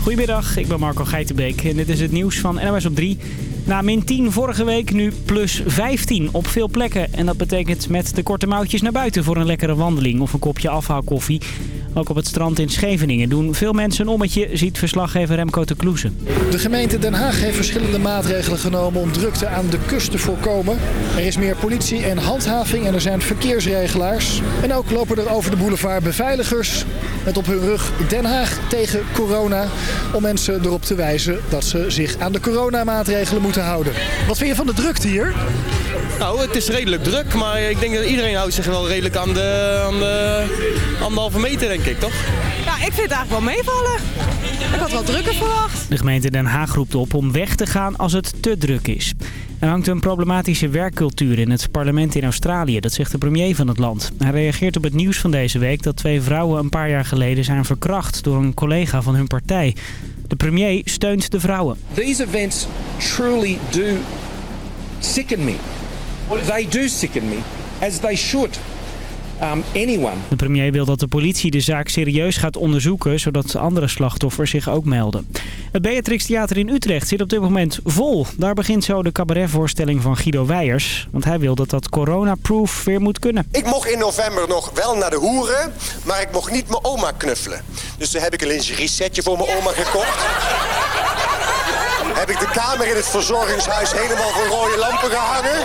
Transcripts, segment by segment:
Goedemiddag, ik ben Marco Geitenbeek en dit is het nieuws van NOS op 3. Na min 10 vorige week nu plus 15 op veel plekken. En dat betekent met de korte mouwtjes naar buiten voor een lekkere wandeling of een kopje afhaalkoffie. Ook op het strand in Scheveningen doen veel mensen een ommetje, ziet verslaggever Remco de Kloesen. De gemeente Den Haag heeft verschillende maatregelen genomen om drukte aan de kust te voorkomen. Er is meer politie en handhaving en er zijn verkeersregelaars. En ook lopen er over de boulevard beveiligers met op hun rug Den Haag tegen corona. Om mensen erop te wijzen dat ze zich aan de coronamaatregelen moeten houden. Wat vind je van de drukte hier? Nou, het is redelijk druk, maar ik denk dat iedereen houdt zich wel redelijk aan de, aan de anderhalve meter, denk ik, toch? Ja, ik vind het eigenlijk wel meevallen. Ik had wel drukker verwacht. De gemeente Den Haag roept op om weg te gaan als het te druk is. Er hangt een problematische werkcultuur in het parlement in Australië, dat zegt de premier van het land. Hij reageert op het nieuws van deze week dat twee vrouwen een paar jaar geleden zijn verkracht door een collega van hun partij. De premier steunt de vrouwen. These events truly do sicken me. They do sicken me, as they should. Um, anyone. De premier wil dat de politie de zaak serieus gaat onderzoeken, zodat andere slachtoffers zich ook melden. Het Beatrix Theater in Utrecht zit op dit moment vol. Daar begint zo de cabaretvoorstelling van Guido Weijers. Want hij wil dat dat corona-proof weer moet kunnen. Ik mocht in november nog wel naar de hoeren, maar ik mocht niet mijn oma knuffelen. Dus toen heb ik een lingerie-setje voor mijn oma gekocht. heb ik de kamer in het verzorgingshuis helemaal van rode lampen gehangen.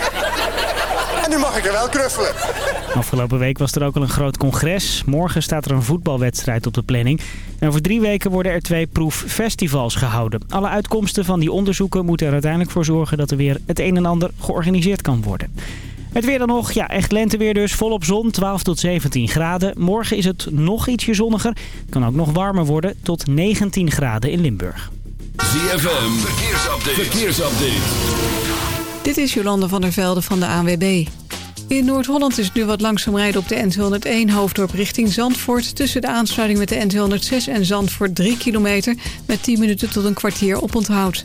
En nu mag ik er wel knuffelen. Afgelopen week was er ook al een groot congres. Morgen staat er een voetbalwedstrijd op de planning. En over drie weken worden er twee proeffestivals gehouden. Alle uitkomsten van die onderzoeken moeten er uiteindelijk voor zorgen dat er weer het een en ander georganiseerd kan worden. Het weer dan nog, ja echt lenteweer dus, volop zon, 12 tot 17 graden. Morgen is het nog ietsje zonniger. Het kan ook nog warmer worden, tot 19 graden in Limburg. ZFM, verkeersupdate. verkeersupdate. Dit is Jolande van der Velde van de ANWB. In Noord-Holland is het nu wat langzaam rijden op de N201 hoofddorp richting Zandvoort... tussen de aansluiting met de N206 en Zandvoort 3 kilometer... met 10 minuten tot een kwartier op onthoud.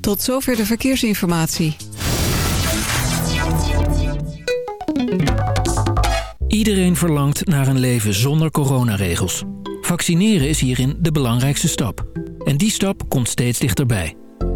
Tot zover de verkeersinformatie. Iedereen verlangt naar een leven zonder coronaregels. Vaccineren is hierin de belangrijkste stap. En die stap komt steeds dichterbij.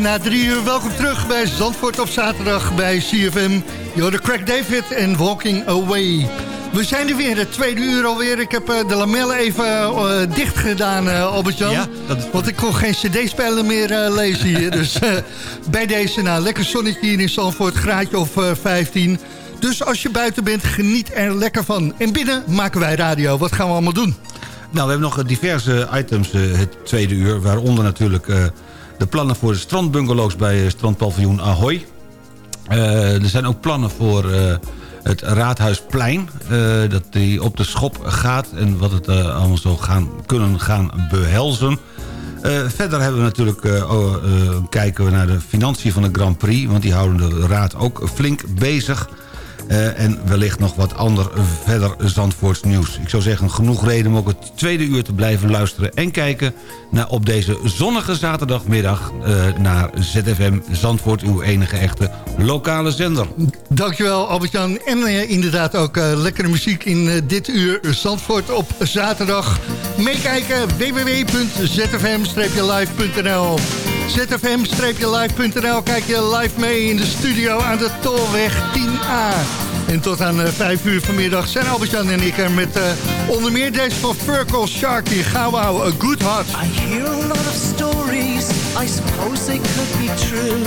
Na drie uur, welkom terug bij Zandvoort op zaterdag bij CFM. Jorde Craig David en Walking Away. We zijn er weer, de tweede uur alweer. Ik heb eh, de lamellen even uh, dicht gedaan, uh, Albert-Jan. Ja, Want ik kon geen cd-speler meer lezen hier. dus bij deze, nou, lekker zonnetje hier in Zandvoort, graadje of 15. Dus als je buiten bent, geniet er lekker van. En binnen maken wij radio. Wat gaan we allemaal doen? Nou, we hebben nog diverse items het tweede uur. Waaronder natuurlijk de plannen voor de strandbungalows bij strandpaviljoen Ahoy. er zijn ook plannen voor het Raadhuisplein. dat die op de schop gaat en wat het allemaal zo gaan, kunnen gaan behelzen. verder hebben we natuurlijk, kijken we naar de financiën van de Grand Prix... want die houden de raad ook flink bezig... Uh, en wellicht nog wat ander verder Zandvoorts nieuws. Ik zou zeggen, genoeg reden om ook het tweede uur te blijven luisteren... en kijken naar op deze zonnige zaterdagmiddag... Uh, naar ZFM Zandvoort, uw enige echte lokale zender. Dankjewel Albert-Jan. En uh, inderdaad ook lekkere muziek in dit uur Zandvoort op zaterdag. Meekijken www.zfm-live.nl zfm-live.nl Kijk je live mee in de studio aan de Tolweg 10A. En tot aan uh, 5 uur vanmiddag zijn Albert-Jan en ik er met uh, onder meer deze van Furkel Sharky. Gauw A Good Heart. I hear a lot of stories, I suppose they could be true.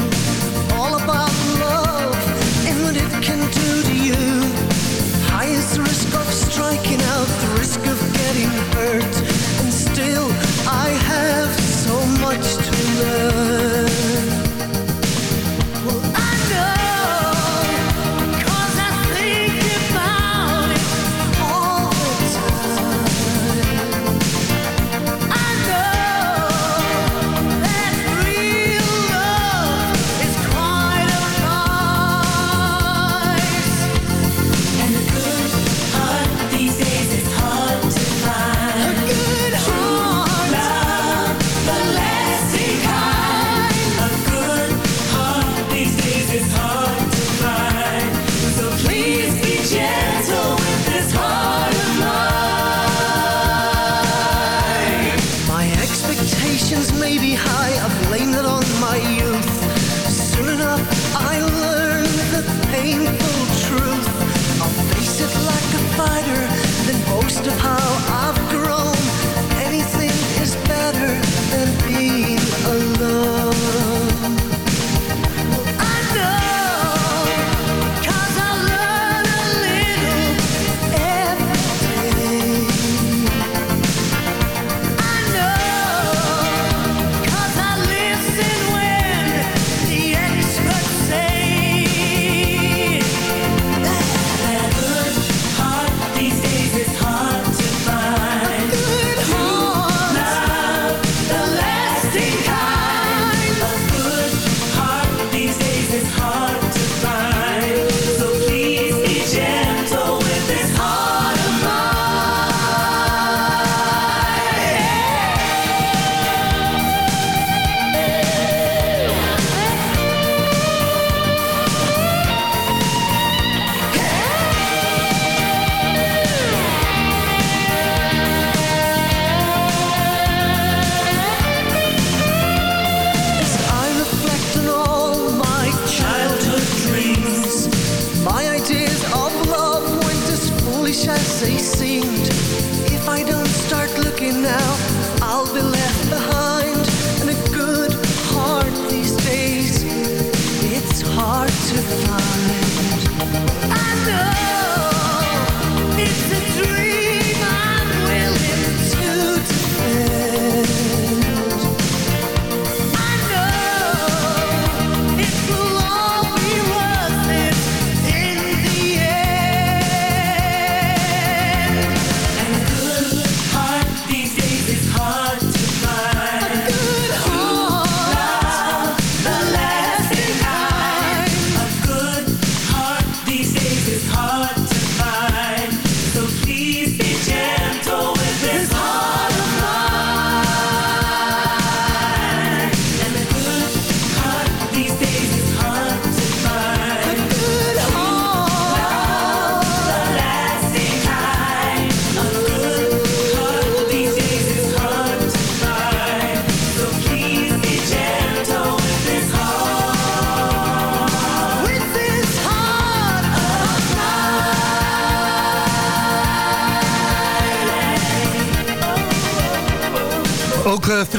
All about love and what it can do to you. Highest risk of striking out, the risk of getting hurt. And still I have so much to learn.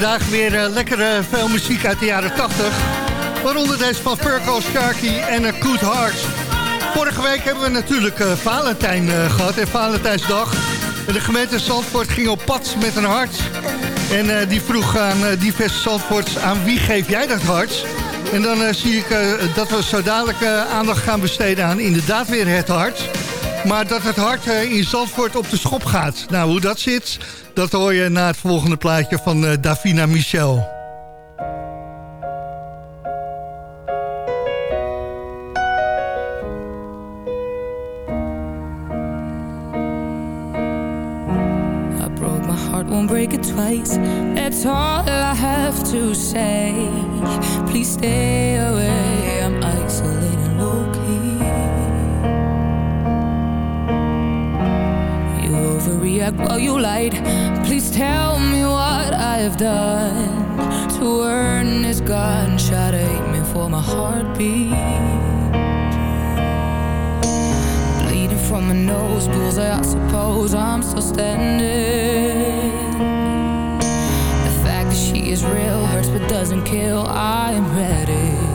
Vandaag weer eh, lekker eh, veel muziek uit de jaren 80. Waaronder deze van Fergal Sharkey en A Good Heart. Vorige week hebben we natuurlijk Valentijn eh, gehad en Valentijnsdag. En de gemeente Zandvoort ging op pad met een hart. En die vroeg aan diverse Zandvoorts aan wie geef jij dat hart? En dan zie ik dat we zo dadelijk aandacht gaan besteden aan inderdaad weer het hart. Maar dat het hart eh, in Zandvoort op de schop gaat. Nou, hoe dat zit, dat hoor je na het volgende plaatje van eh, Davina Michel. From my nose, I suppose I'm still standing. The fact that she is real hurts but doesn't kill. I am ready.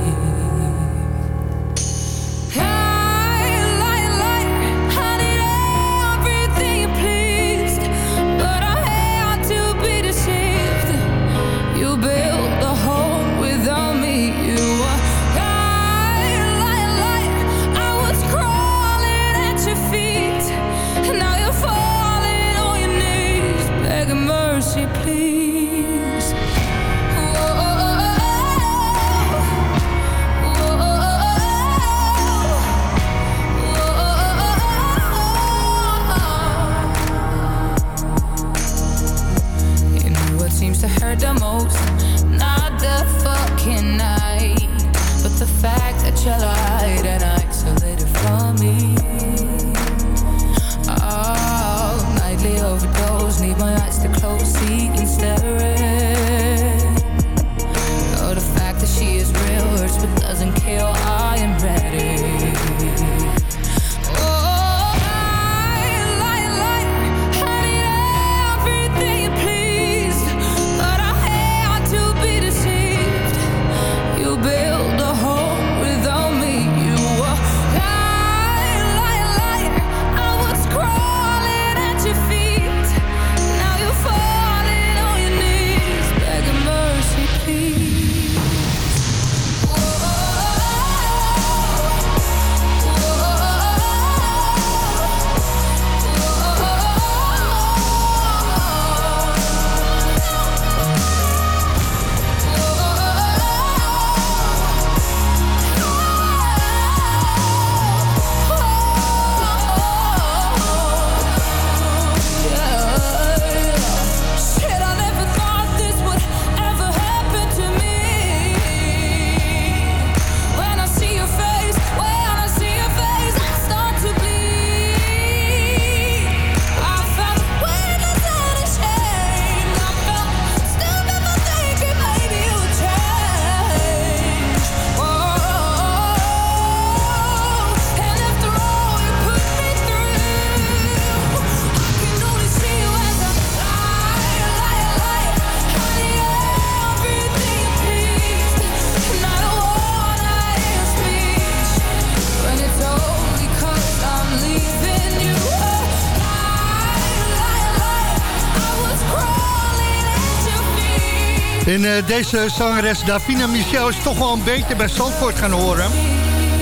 Deze zangeres Davina Michel is toch wel een beetje bij Zandvoort gaan horen.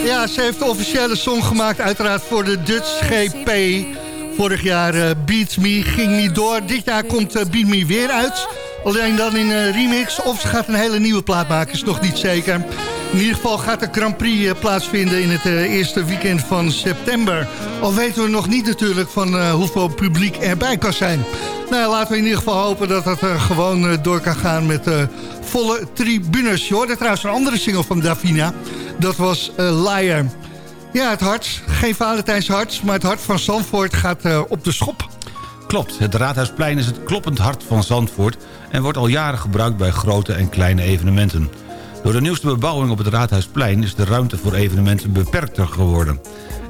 Ja, ze heeft de officiële song gemaakt uiteraard voor de Dutch GP. Vorig jaar eh, Beat Me ging niet door. Dit jaar komt eh, Beat Me weer uit. Alleen dan in eh, remix. Of ze gaat een hele nieuwe plaat maken, is nog niet zeker. In ieder geval gaat de Grand Prix eh, plaatsvinden in het eh, eerste weekend van september. Al weten we nog niet natuurlijk van eh, hoeveel publiek erbij kan zijn. Nou, laten we in ieder geval hopen dat het eh, gewoon door kan gaan met volle tribunes. Je hoorde trouwens een andere single van Davina. Dat was Liar. Ja, het hart. Geen Valentijns hart, maar het hart van Zandvoort gaat op de schop. Klopt, het Raadhuisplein is het kloppend hart van Zandvoort... en wordt al jaren gebruikt bij grote en kleine evenementen. Door de nieuwste bebouwing op het Raadhuisplein... is de ruimte voor evenementen beperkter geworden.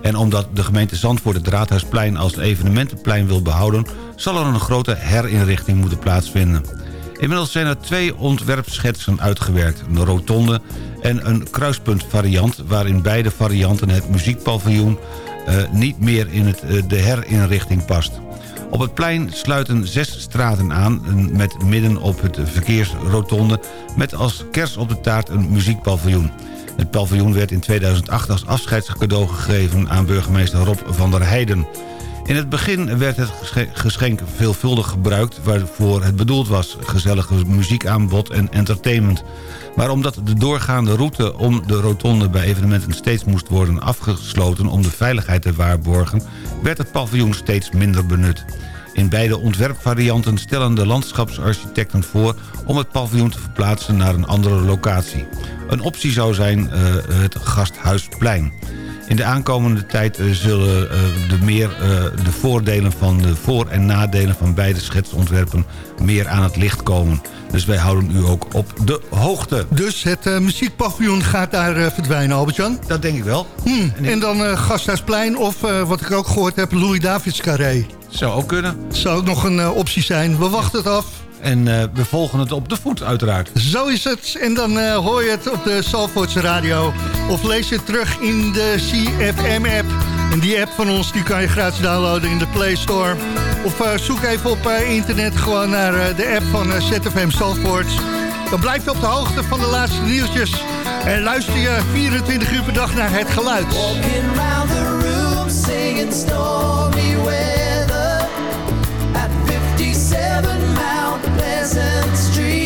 En omdat de gemeente Zandvoort het Raadhuisplein als evenementenplein wil behouden... zal er een grote herinrichting moeten plaatsvinden. Inmiddels zijn er twee ontwerpschetsen uitgewerkt. Een rotonde en een kruispuntvariant... waarin beide varianten het muziekpaviljoen eh, niet meer in het, eh, de herinrichting past. Op het plein sluiten zes straten aan... met midden op het verkeersrotonde... met als kers op de taart een muziekpaviljoen. Het paviljoen werd in 2008 als afscheidscadeau gegeven... aan burgemeester Rob van der Heijden. In het begin werd het gesche- geschenk veelvuldig gebruikt... waarvoor het bedoeld was, gezellige muziekaanbod en entertainment. Maar omdat de doorgaande route om de rotonde bij evenementen steeds moest worden afgesloten... om de veiligheid te waarborgen, werd het paviljoen steeds minder benut. In beide ontwerpvarianten stellen de landschapsarchitecten voor... om het paviljoen te verplaatsen naar een andere locatie. Een optie zou zijn eh, het Gasthuisplein. In de aankomende tijd eh, zullen eh, de, meer, eh, de voordelen van de voor- en nadelen van beide schetsontwerpen meer aan het licht komen. Dus wij houden u ook op de hoogte. Dus het eh, muziekpaviljoen gaat daar verdwijnen, Albert-Jan? Dat denk ik wel. Hmm, En dan eh Gasthuisplein of wat ik ook gehoord heb, Louis-Davids Carré. Zou ook kunnen. Zou ook nog een optie zijn. We wachten het af. En eh, we volgen het op de voet uiteraard. Zo is het. En dan eh, hoor je het op de Salvoortse radio. Of lees je het terug in de CFM-app. En die app van ons die kan je gratis downloaden in de Play Store. Of eh, zoek even op internet gewoon naar eh, de app van ZFM Salvoort. Dan blijf je op de hoogte van de laatste nieuwtjes. En luister je 24 uur per dag naar het geluid. Walking round the room singing stormy weather Pleasant Street.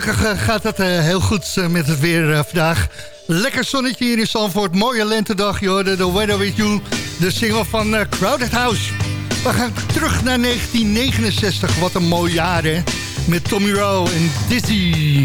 Gelukkig eh, gaat het eh, heel goed eh, met het weer vandaag. Lekker zonnetje hier in Zandvoort. Mooie lentedag, hoorde The Weather With You. De single van Crowded House. We gaan terug naar 1969. Wat een mooi jaar? Met Tommy Rowe en. Dizzy,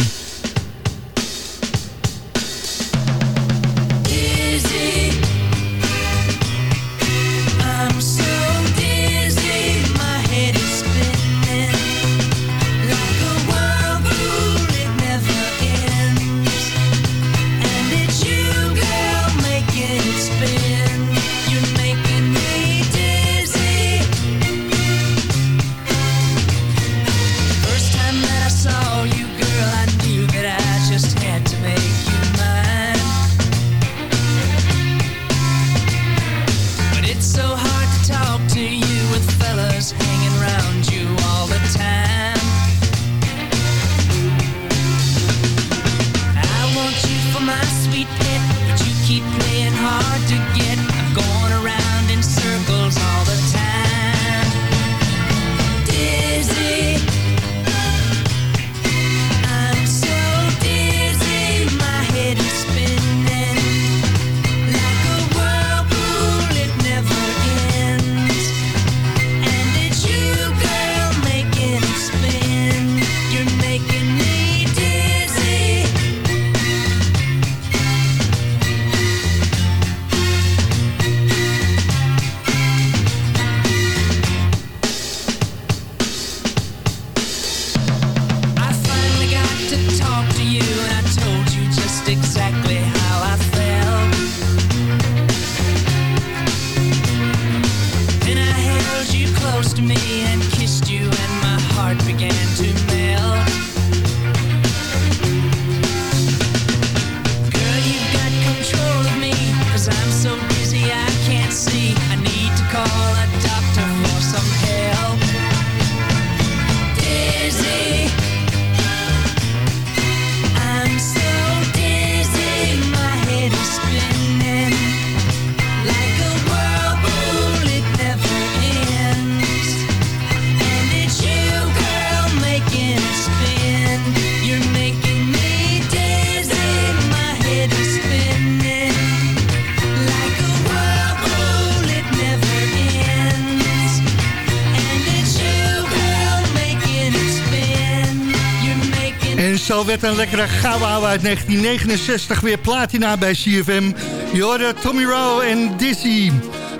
zo werd een lekkere gauwouw uit 1969 weer platina bij CFM. Je hoorde Tommy Rowe en Dizzy.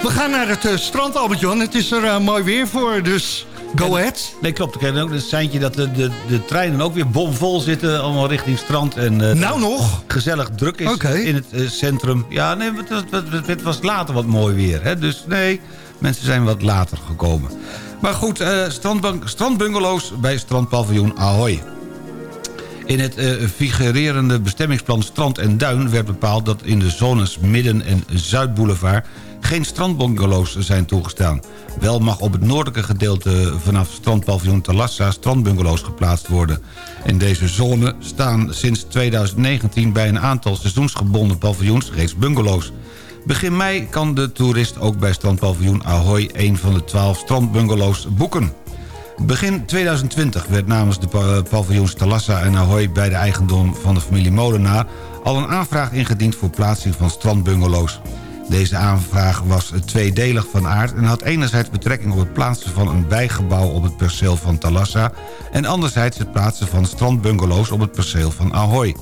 We gaan naar het eh, strand, Albert-Jan. Het is er eh, mooi weer voor, dus go ahead. Nee, klopt. Ik heb ook een seintje dat de, de, de treinen ook weer bomvol zitten. Allemaal richting strand. En, eh, Nou nog? Gezellig druk is in het centrum. Ja, nee, het, was- het, het- het was later wat mooi weer. Hè? Dus nee, mensen zijn wat later gekomen. Maar goed, strandbungalows bij strandpaviljoen Ahoy. In het eh, figurerende bestemmingsplan Strand en Duin werd bepaald dat in de zones Midden- en Zuidboulevard geen strandbungalows zijn toegestaan. Wel mag op het noordelijke gedeelte vanaf strandpaviljoen Talassa strandbungalows geplaatst worden. In deze zone staan sinds 2019 bij een aantal seizoensgebonden paviljoens reeds bungalows. Begin mei kan de toerist ook bij strandpaviljoen Ahoy een van de 12 strandbungalows boeken. Begin 2020 werd namens de pa- paviljoens Talassa en Ahoy... bij de eigendom van de familie Molenaar... al een aanvraag ingediend voor plaatsing van strandbungalows. Deze aanvraag was tweedelig van aard... en had enerzijds betrekking op het plaatsen van een bijgebouw... op het perceel van Talassa... en anderzijds het plaatsen van strandbungalows op het perceel van Ahoy.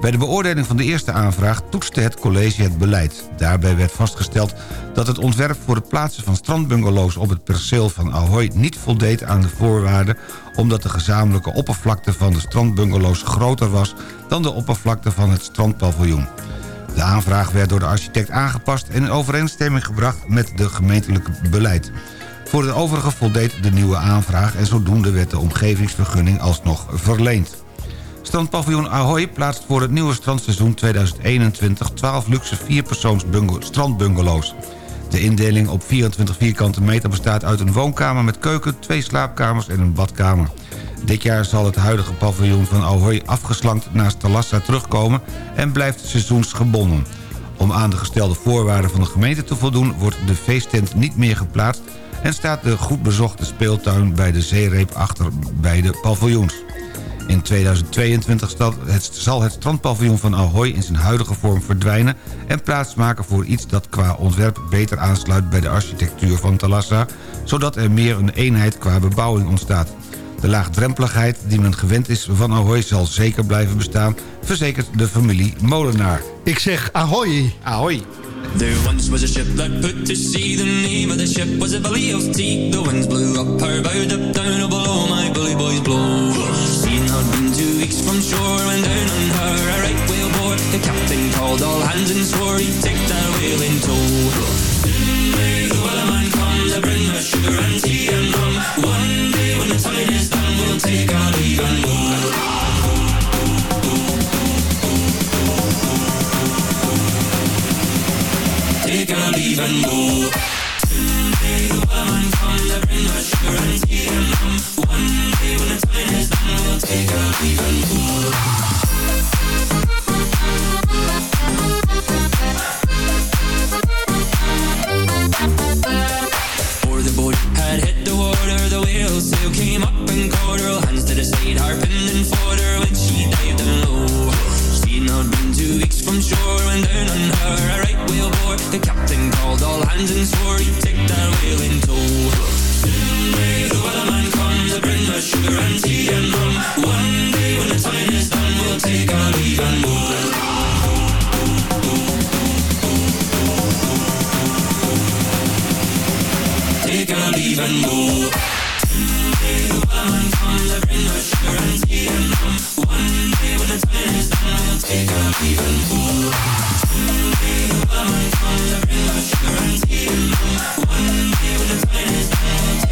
Bij de beoordeling van de eerste aanvraag toetste het college het beleid. Daarbij werd vastgesteld dat het ontwerp voor het plaatsen van strandbungalows op het perceel van Ahoy niet voldeed aan de voorwaarden omdat de gezamenlijke oppervlakte van de strandbungalows groter was dan de oppervlakte van het strandpaviljoen. De aanvraag werd door de architect aangepast en in overeenstemming gebracht met de gemeentelijke beleid. Voor het overige voldeed de nieuwe aanvraag en zodoende werd de omgevingsvergunning alsnog verleend. Strandpaviljoen Ahoy plaatst voor het nieuwe strandseizoen 2021 12 luxe vierpersoons strandbungalows. De indeling op 24 vierkante meter bestaat uit een woonkamer met keuken, twee slaapkamers en een badkamer. Dit jaar zal het huidige paviljoen van Ahoy afgeslankt naast Talassa terugkomen en blijft seizoensgebonden. Om aan de gestelde voorwaarden van de gemeente te voldoen wordt de feesttent niet meer geplaatst en staat de goed bezochte speeltuin bij de zeereep achter beide paviljoens. In 2022 zal het, zal het strandpaviljoen van Ahoy in zijn huidige vorm verdwijnen... en plaatsmaken voor iets dat qua ontwerp beter aansluit bij de architectuur van Talassa... zodat er meer een eenheid qua bebouwing ontstaat. De laagdrempeligheid die men gewend is van Ahoy zal zeker blijven bestaan... verzekert de familie Molenaar. Ik zeg ahoy. Ahoy. There once was a ship that put to sea. The name of the ship was a belly of tea. The winds blew up her bow, up down oh, below my bully boys blow. Seeing had been two weeks from shore, when down on her a right whale bore. The captain called all hands and swore he'd take that whale in tow. Soon may the wellerman come to bring us sugar and tea and rum. One day when the time is done, we'll take our leave and go. Take our leave and go. Came up and caught her hands to the side, harping and fought her when she dived down low. Not been two weeks from shore when down on her a right whale bore. The captain called all hands and swore he'd take that whale in tow. Soon may the wellerman come to bring us sugar and tea and rum. One day when the time is done, we'll take our leave and we'll take our leave and go.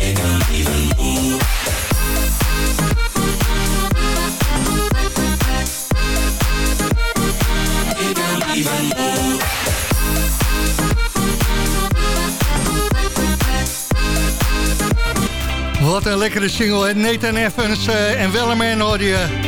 Take our leave and go. Een lekkere single? Nathan Evans eh, en Wellerman hoor je.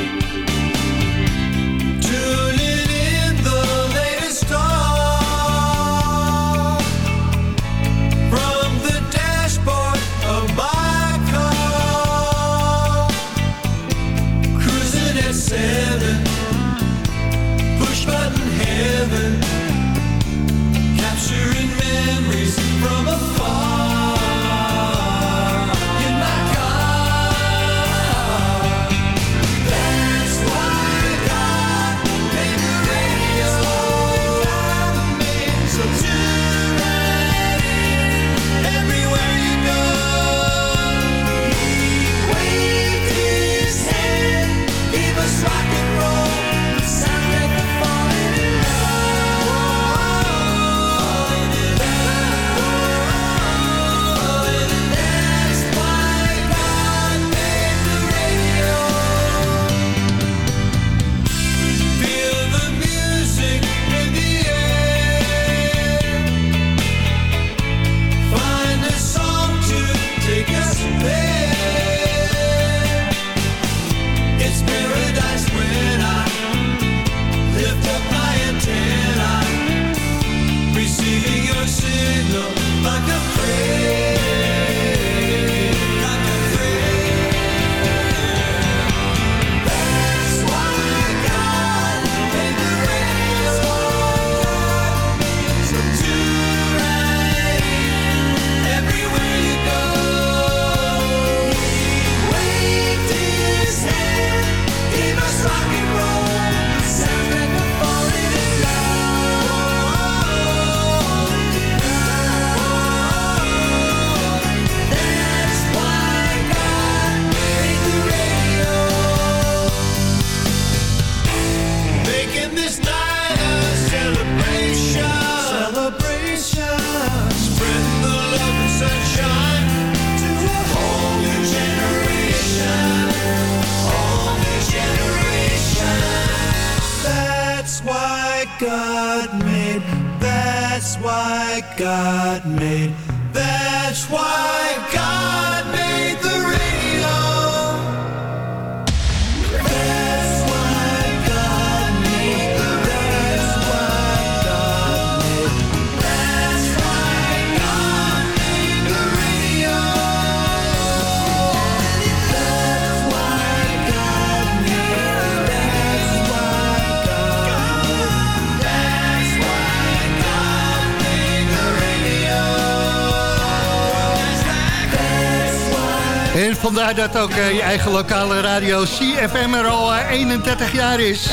En vandaar dat ook eh, je eigen lokale radio CFM er al eh, 31 jaar is.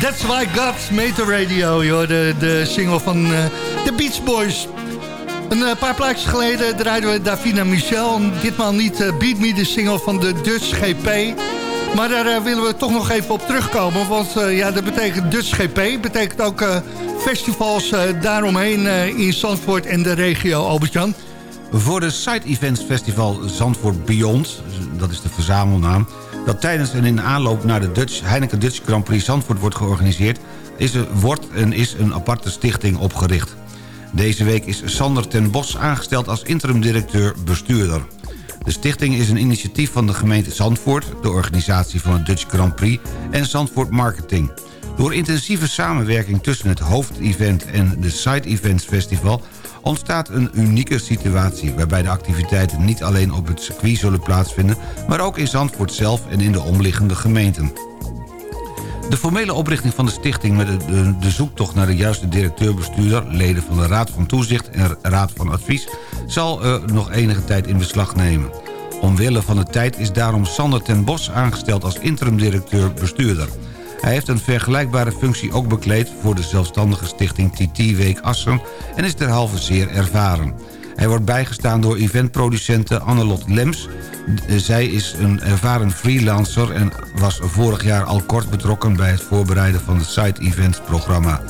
That's why God made the radio, joh, de, de single van eh, de Beach Boys. Een eh, paar plaatjes geleden draaiden we Davina Michel. Ditmaal niet eh, Beat Me, de single van de Dutch GP. Maar daar eh, willen we toch nog even op terugkomen. Want eh, ja, dat betekent Dutch GP. betekent ook eh, festivals eh, daaromheen eh, in Zandvoort en de regio, Albert-Jan. Voor de Side Events Festival Zandvoort Beyond, dat is de verzamelnaam... dat tijdens en in aanloop naar de Dutch, Heineken Dutch Grand Prix Zandvoort wordt georganiseerd... Is er, wordt en is een aparte stichting opgericht. Deze week is Sander ten Bos aangesteld als interim-directeur-bestuurder. De stichting is een initiatief van de gemeente Zandvoort... de organisatie van het Dutch Grand Prix en Zandvoort Marketing. Door intensieve samenwerking tussen het hoofdevent en de Side Events Festival ontstaat een unieke situatie... waarbij de activiteiten niet alleen op het circuit zullen plaatsvinden... maar ook in Zandvoort zelf en in de omliggende gemeenten. De formele oprichting van de stichting met de, zoektocht naar de juiste directeur-bestuurder... leden van de Raad van Toezicht en Raad van Advies... zal er nog enige tijd in beslag nemen. Omwille van de tijd is daarom Sander ten Bos aangesteld als interim-directeur-bestuurder. Hij heeft een vergelijkbare functie ook bekleed voor de zelfstandige stichting TT Week Assen... en is derhalve zeer ervaren. Hij wordt bijgestaan door eventproducente Annelot Lems. Zij is een ervaren freelancer en was vorig jaar al kort betrokken... bij het voorbereiden van het Side Events programma.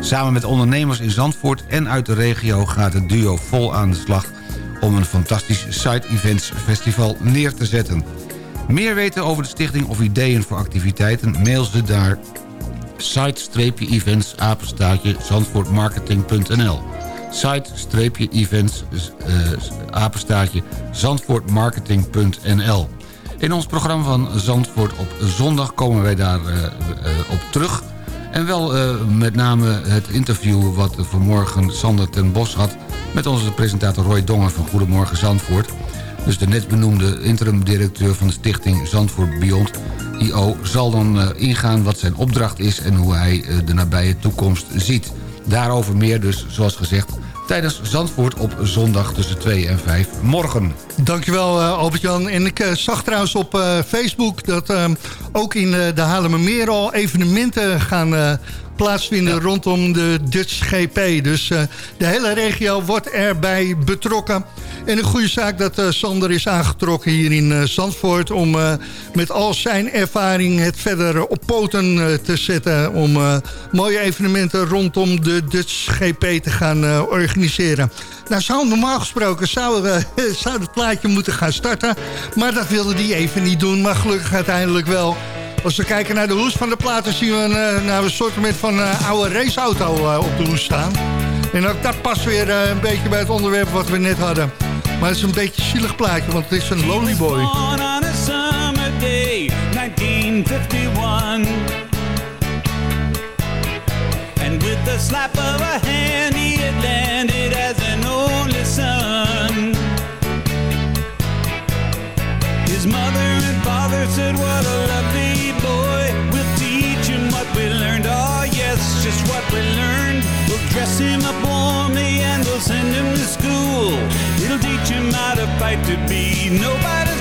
Samen met ondernemers in Zandvoort en uit de regio gaat het duo vol aan de slag... om een fantastisch Side Events Festival neer te zetten. Meer weten over de stichting of ideeën voor activiteiten... mail ze naar site-events apenstaatje zandvoortmarketing.nl site-events uh, apenstaatje zandvoortmarketing.nl In ons programma van Zandvoort op zondag komen wij daar uh, uh, op terug. En wel met name het interview wat vanmorgen Sander ten Bos had... met onze presentator Roy Dongen van Goedemorgen Zandvoort. Dus de net benoemde interim-directeur van de stichting Zandvoort Beyond... IO zal dan ingaan wat zijn opdracht is en hoe hij de nabije toekomst ziet. Daarover meer dus, zoals gezegd, tijdens Zandvoort op zondag tussen 2 en 5 morgen. Dankjewel uh, Albert-Jan. En ik zag trouwens op Facebook dat ook in de Haarlemmermeer al evenementen gaan plaatsvinden ja. rondom de Dutch GP. Dus de hele regio wordt erbij betrokken. En een goede zaak dat Sander is aangetrokken hier in Zandvoort... om met al zijn ervaring het verder op poten te zetten... om mooie evenementen rondom de Dutch GP te gaan organiseren. Nou, zou normaal gesproken zou, zou het plaatje moeten gaan starten... maar dat wilde hij even niet doen, maar gelukkig uiteindelijk wel... Als we kijken naar de hoes van de platen zien we een, nou, een soort van uh, oude raceauto uh, op de hoes staan. En ook dat past weer een beetje bij het onderwerp wat we net hadden. Maar het is een beetje een zielig plaatje, want het is een lonely boy. on a summer day, 1951. And with the slap of a hand, he had landed as an only son. His mother and father said, What a lovely just what we learned. We'll dress him up warmly and we'll send him to school. It'll teach him how to fight to be nobody's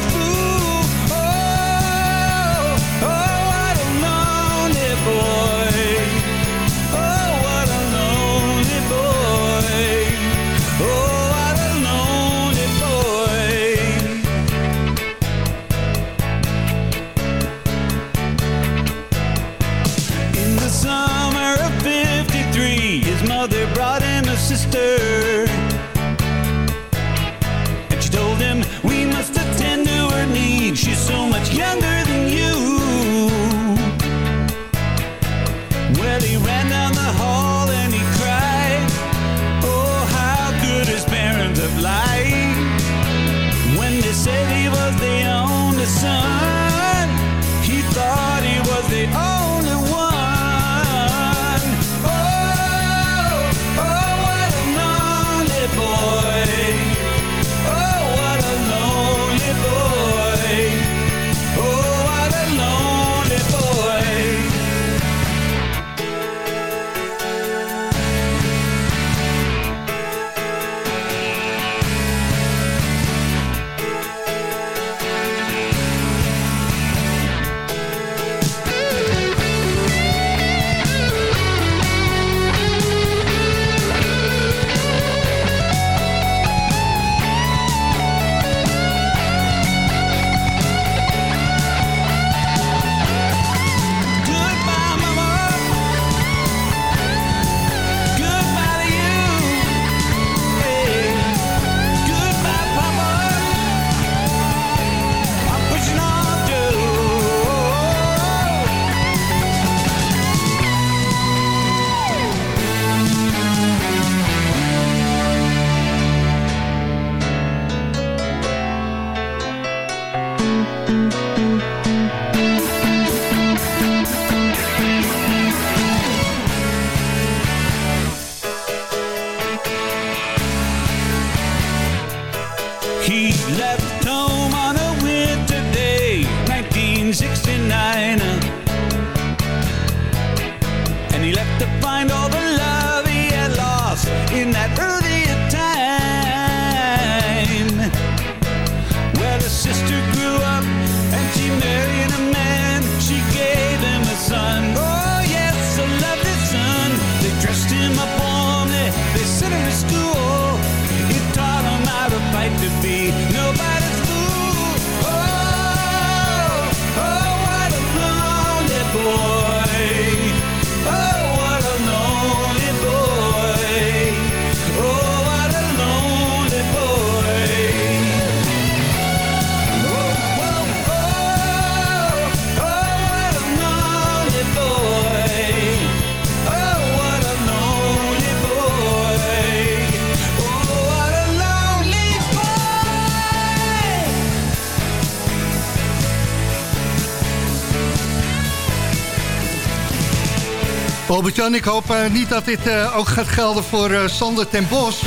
Albert-Jan, ik hoop eh, niet dat dit eh, ook gaat gelden voor eh, Sander ten Bos.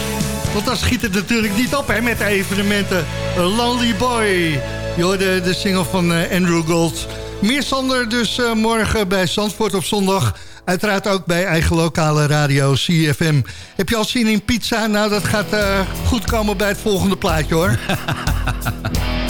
Want dan schiet het natuurlijk niet op hè, met de evenementen. Lonely Boy. Je hoorde de single van Andrew Gold. Meer Sander dus morgen bij Zandvoort op zondag. Uiteraard ook bij eigen lokale radio CFM. Heb je al zin in pizza? Nou, dat gaat goed komen bij het volgende plaatje hoor.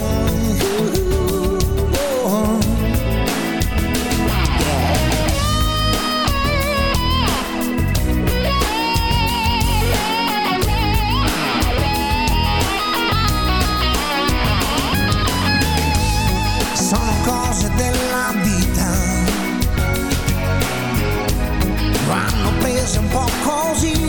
pop calls you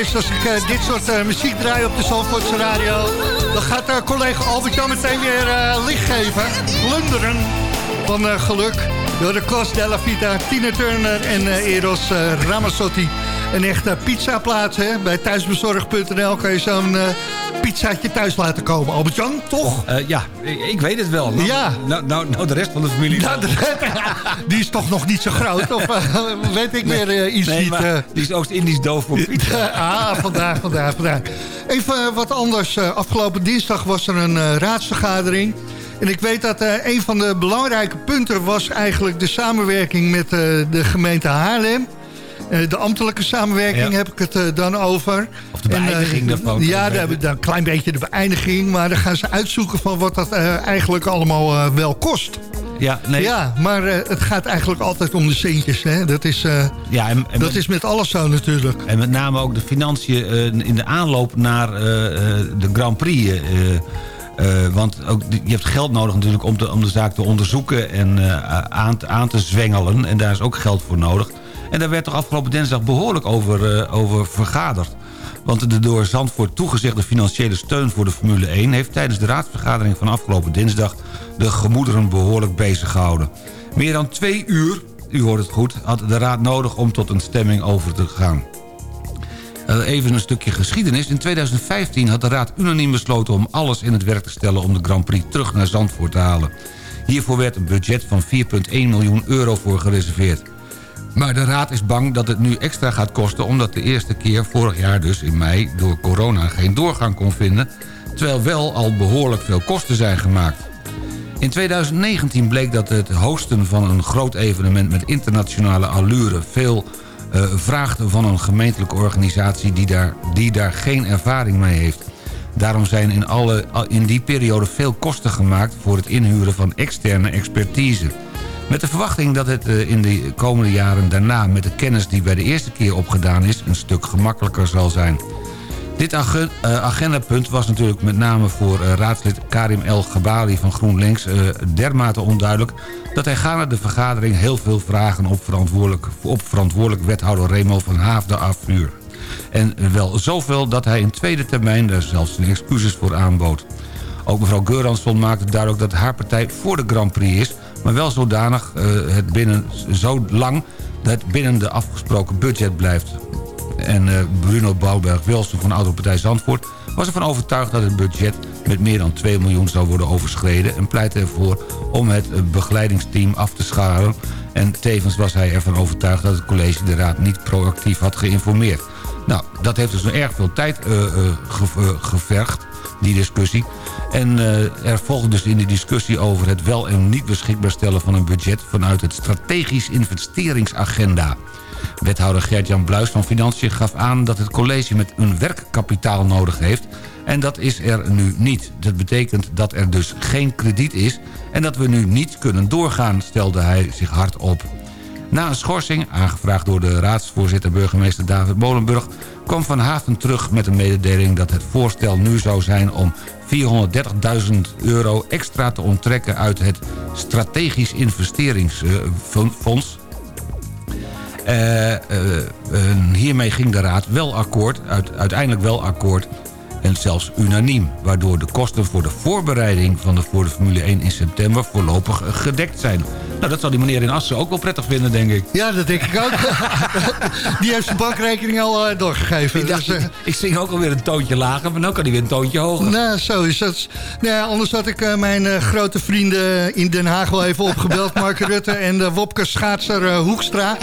Is, als ik eh, dit soort eh, muziek draai op de Zandvoortse radio... dan gaat eh, collega Albert-Jan meteen weer licht geven. Glunderen van geluk. Door de Cos della Vita, Tina Turner en Eros Ramazzotti. Een echte pizzaplaats, hè? Bij thuisbezorg.nl kan je zo'n pizzaatje thuis laten komen. Albert-Jan, toch? Eh, ja, ik, ik weet het wel. Nou, Ja. Nou, nou, nou, de rest van de familie. Nou, de- die is toch nog niet zo groot? Of eh, weet ik weer eh, iets nee, niet... maar die is Oost-Indisch doof voor pizza. ah, vandaag, vandaag, vandaag. Even wat anders. Afgelopen dinsdag was er een raadsvergadering. En ik weet dat een van de belangrijke punten was eigenlijk de samenwerking met de gemeente Haarlem. Eh, de ambtelijke samenwerking Ja. heb ik het eh, dan over. Of de beëindiging En, eh, daarvan. Ja, daar hebben we een klein beetje de beëindiging. Maar dan gaan ze uitzoeken van wat dat eh, eigenlijk allemaal eh, wel kost. Ja, nee. Ja, maar eh, het gaat eigenlijk altijd om de centjes. Hè? Dat, is, eh, Ja, en, en dat met, is met alles zo natuurlijk. en met name ook de financiën eh, in de aanloop naar eh, eh, de Grand Prix. eh, eh, want ook, je hebt geld nodig natuurlijk om, te, om de zaak te onderzoeken en eh, aan, aan te zwengelen. En daar is ook geld voor nodig. En daar werd toch afgelopen dinsdag behoorlijk over, eh, over vergaderd. Want de door Zandvoort toegezegde financiële steun voor de Formule 1... heeft tijdens de raadsvergadering van afgelopen dinsdag... de gemoederen behoorlijk bezig gehouden. Meer dan twee uur, u hoort het goed... had de raad nodig om tot een stemming over te gaan. Eh, Even een stukje geschiedenis. In 2015 had de Raad unaniem besloten om alles in het werk te stellen... om de Grand Prix terug naar Zandvoort te halen. Hiervoor werd een budget van 4,1 miljoen euro voor gereserveerd. Maar de Raad is bang dat het nu extra gaat kosten... omdat de eerste keer, vorig jaar dus in mei, door corona geen doorgang kon vinden... terwijl wel al behoorlijk veel kosten zijn gemaakt. In 2019 bleek dat het hosten van een groot evenement met internationale allure... veel eh, vraagt van een gemeentelijke organisatie die daar, die daar geen ervaring mee heeft. Daarom zijn in, alle, in die periode veel kosten gemaakt voor het inhuren van externe expertise. Met de verwachting dat het eh, in de komende jaren daarna met de kennis die bij de eerste keer opgedaan is... een stuk gemakkelijker zal zijn. Dit eh, agendapunt was natuurlijk met name voor eh, raadslid Karim El Gabali van GroenLinks dermate onduidelijk... dat hij gaande de vergadering heel veel vragen op verantwoordelijk, op verantwoordelijk wethouder Remo van Haafde afvuur. En wel zoveel dat hij in tweede termijn daar zelfs zijn excuses voor aanbood. Ook mevrouw Geuransson maakte duidelijk dat haar partij voor de Grand Prix is... maar wel zodanig eh, het binnen, zo lang dat het binnen de afgesproken budget blijft. En eh, Bruno Bouwberg-Wilson van de Autopartij Zandvoort... was ervan overtuigd dat het budget met meer dan 2 miljoen zou worden overschreden... en pleitte ervoor om het eh, begeleidingsteam af te schalen. En tevens was hij ervan overtuigd dat het college de raad niet proactief had geïnformeerd. Nou, dat heeft dus nog erg veel tijd eh, gevergd, die discussie. En eh, er volgde dus in die discussie over het wel en niet beschikbaar stellen van een budget... vanuit het strategisch investeringsagenda. Wethouder Gert-Jan Bluis van Financiën gaf aan dat het college met een werkkapitaal nodig heeft... en dat is er nu niet. Dat betekent dat er dus geen krediet is en dat we nu niet kunnen doorgaan, stelde hij zich hard op. Na een schorsing, aangevraagd door de raadsvoorzitter burgemeester David Molenburg... kwam Van Haven terug met een mededeling dat het voorstel nu zou zijn... om 430.000 euro extra te onttrekken uit het strategisch investeringsfonds... Eh, eh, en hiermee ging de Raad wel akkoord, uit- uiteindelijk wel akkoord en zelfs unaniem... waardoor de kosten voor de voorbereiding van de, voor de Formule 1 in september voorlopig eh, gedekt zijn. Nou, dat zal die meneer in Assen ook wel prettig vinden, denk ik. Ja, dat denk ik ook. Die heeft zijn bankrekening al eh, doorgegeven. Ik, dacht, Dus, eh, ik, zing ook alweer een toontje lager, maar nu kan hij weer een toontje hoger. nou, zo is dat. Nou ja, anders had ik eh, mijn grote vrienden in Den Haag wel even opgebeld. Mark Rutte en de Wopke Schaatser Hoekstra.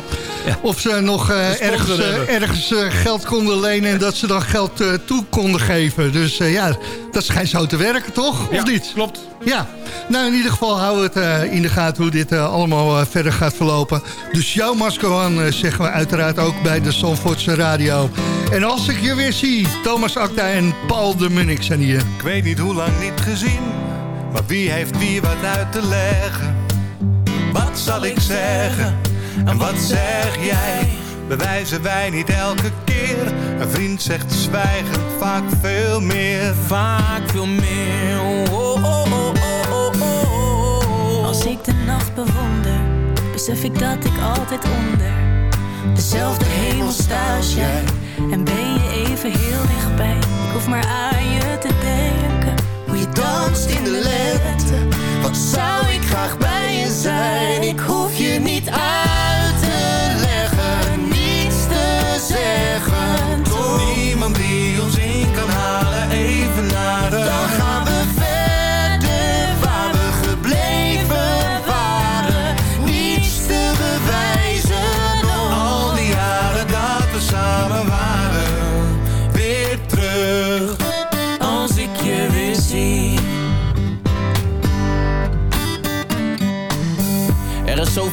Of ze nog ergens, ergens geld konden lenen en dat ze dan geld toe konden geven. Dus ja, dat schijnt zo te werken, toch? Of niet? klopt. Ja, nou in ieder geval houden we het in de gaten hoe dit eh, allemaal eh, verder gaat verlopen. Dus jouw masker aan eh, zeggen we uiteraard ook bij de Zandvoortse Radio. En als ik je weer zie, Thomas Acta en Paul de Munnik zijn hier. Ik weet niet hoe lang niet gezien, maar wie heeft wie wat uit te leggen? Wat zal ik zeggen en wat zeg jij? Bewijzen wij niet elke keer? Een vriend zegt zwijgen vaak veel meer. Vaak veel meer. Oh, oh, oh, oh, oh, oh, oh. Als ik de nacht bewonder, besef ik dat ik altijd onder dezelfde hemel sta als jij. En ben je even heel dichtbij, ik hoef maar aan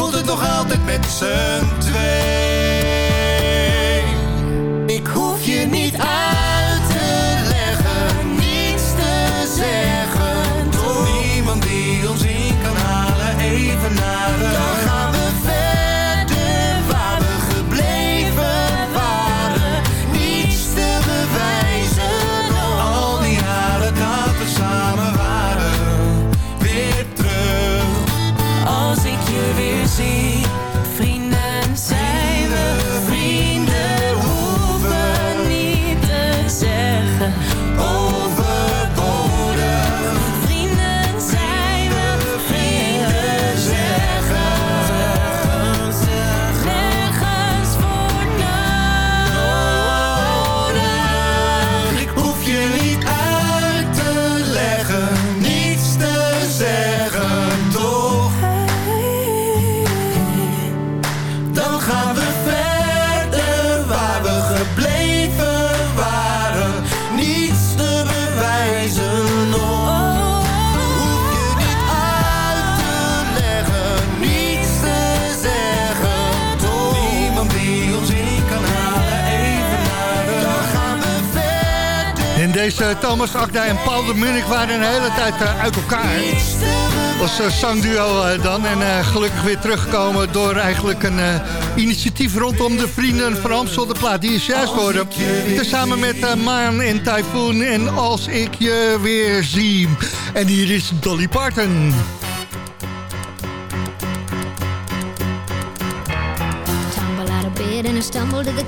Voelt het nog altijd met z'n twee. Ik hoef je niet uit Thomas Akda en Paul de Munich waren een hele tijd eh, uit elkaar. Als uh, zangduo eh, dan. En eh, gelukkig weer teruggekomen door eigenlijk een eh, initiatief rondom de Vrienden van Amstel. De plaat die is juist geworden. Tezamen met eh, Maan en Typhoon en Als ik je weer zie. En hier is Dolly Parton.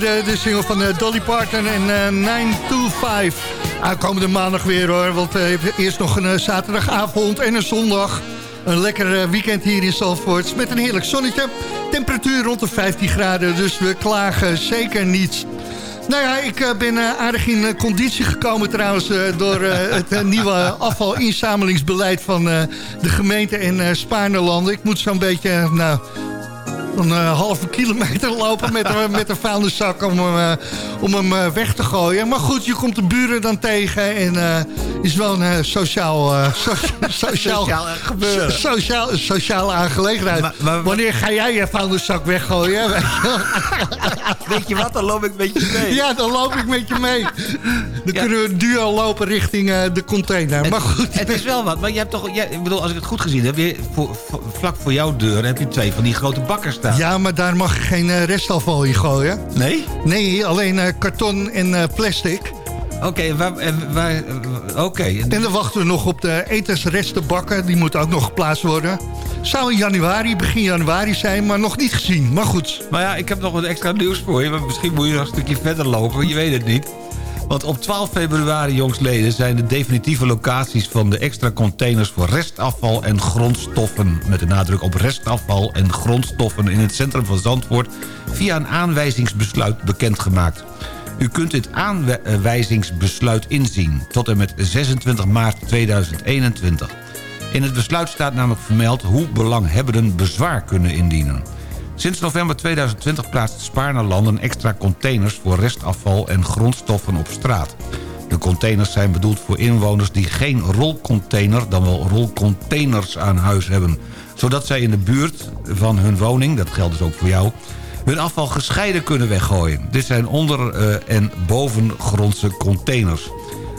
hoorde de single van eh, Dolly Parton en eh 9 to 5. Aankomende maandag weer hoor, want eh, eerst nog een eh, zaterdagavond en een zondag. Een lekker eh, weekend hier in Zandvoort met een heerlijk zonnetje. Temperatuur rond de 15 graden, dus we klagen zeker niet. Nou ja, ik eh, ben eh, aardig in eh, conditie gekomen trouwens... eh, door eh, het eh, nieuwe afvalinzamelingsbeleid van eh, de gemeente en uh, Spaarnelanden. Ik moet zo'n beetje, eh, nou, een eh, halve kilometer lopen met, een- met een vuilniszak om hem, eh, om hem eh, weg te gooien. Maar goed, je komt de buren dan tegen en is wel een sociaal, so- sociaal, Sociaal gebeuren. so- sociaal, sociale aangelegenheid. Wanneer ga jij je vuilniszak weggooien? Weet je je wat, dan loop ik met je mee. Ja, dan loop ik met je mee. Dan kunnen we duo lopen richting de container. Maar goed. Het is wel wat, maar je hebt toch... jij- ik bedoel, als ik het goed gezien heb... voor- vlak voor jouw deur heb je twee van die grote bakkers Ja, maar daar mag je geen eh, restafval in gooien. Nee? Nee, alleen eh, karton en eh, plastic. Oké, waar... en waar Oké. En dan wachten we nog op de etensrestenbakken. Die moeten ook nog geplaatst worden. Zou in januari, begin januari zijn, maar nog niet gezien. Maar goed. Maar ja, ik heb nog wat extra nieuws voor je. Maar misschien moet je nog een stukje verder lopen. Je weet het niet. Want op 12 februari, jongsleden, zijn de definitieve locaties van de extra containers voor restafval en grondstoffen. Met de nadruk op restafval en grondstoffen in het centrum van Zandvoort via een aanwijzingsbesluit bekendgemaakt. U kunt dit aanwijzingsbesluit inzien tot en met 26 maart 2021. In het besluit staat namelijk vermeld hoe belanghebbenden bezwaar kunnen indienen. Sinds november 2020 plaatst Spaarnerlanden extra containers voor restafval en grondstoffen op straat. De containers zijn bedoeld voor inwoners die geen rolcontainer, dan wel rolcontainers aan huis hebben. Zodat zij in de buurt van hun woning, dat geldt dus ook voor jou, hun afval gescheiden kunnen weggooien. Dit zijn onder- eh, en bovengrondse containers.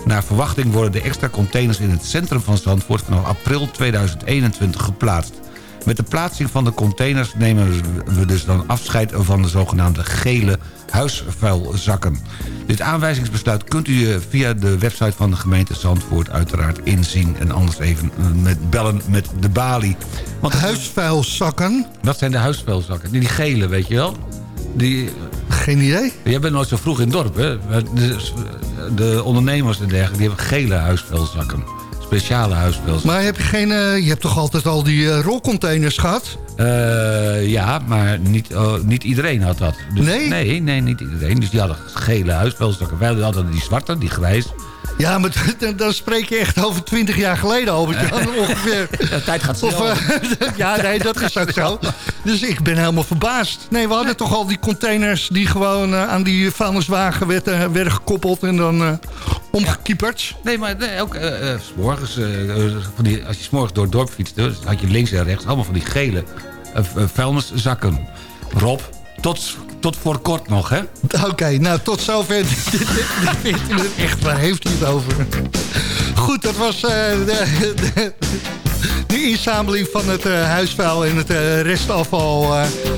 Naar verwachting worden de extra containers in het centrum van Zandvoort... vanaf april 2021 geplaatst. Met de plaatsing van de containers nemen we dus dan afscheid van de zogenaamde gele huisvuilzakken. Dit aanwijzingsbesluit kunt u eh, via de website van de gemeente Zandvoort uiteraard inzien. En anders even eh, met bellen met de balie. Want huisvuilzakken? Wat zijn de huisvuilzakken? Die, die gele, weet je wel? Die, Geen idee. Jij bent nooit zo vroeg in het dorp, hè? De, de ondernemers en dergelijke, die hebben gele huisvuilzakken. Speciale huisvuilzakken. Maar heb je geen... eh, je hebt toch altijd al die eh, rolcontainers gehad? Eh, ja, maar niet, oh, niet iedereen had dat. Dus, Nee? Nee, nee, niet iedereen. Dus die hadden gele huisvuilzakken. Wij hadden altijd die zwarte, die grijs. Ja, maar dan- spreek je echt over 20 jaar geleden, Albert-Jan, ongeveer. De tijd gaat Of, snel. eh, ja, nee, dat is ook zo. Dus ik ben helemaal verbaasd. Nee, we hadden toch al die containers die gewoon eh, aan die vuilniswagen werden, werden gekoppeld en dan eh, omgekieperd. Nee, maar nee, ook eh, eh, 's morgens, eh, eh, van die, als je 's morgens door het dorp fietste... dus had je links en rechts allemaal van die gele eh, eh, vuilniszakken. Rob, tot, tot voor kort nog, hè? Oké, nou tot zover. Echt, waar heeft hij het over? Goed, dat was eh, de, inzameling van het eh, huisvuil en het eh, restafval.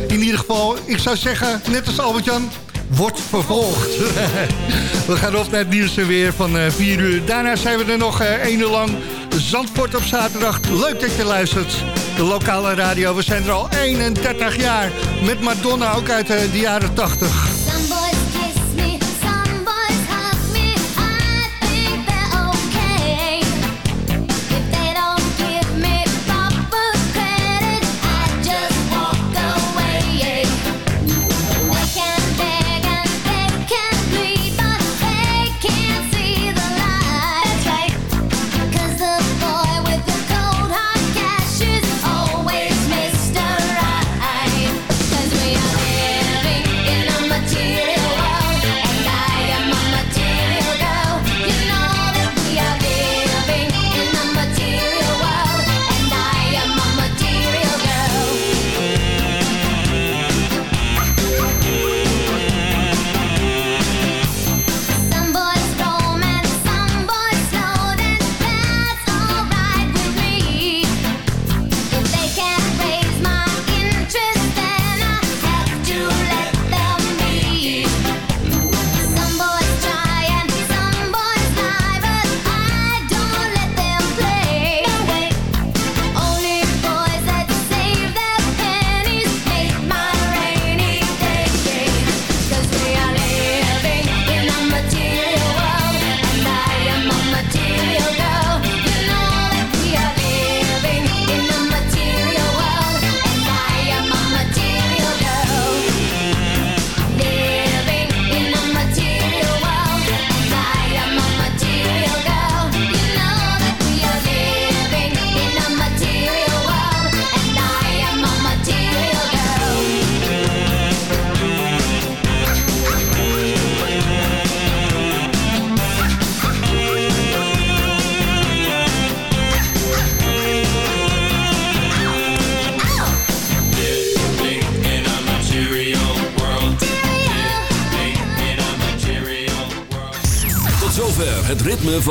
in ieder geval, ik zou zeggen, net als Albert-Jan, wordt vervolgd. we gaan op naar het nieuws weer van eh 4 uur. Daarna zijn we er nog 1 uur lang. Zandvoort op zaterdag. Leuk dat je luistert. De lokale radio, we zijn er al 31 jaar. Met Madonna ook uit eh, de jaren 80.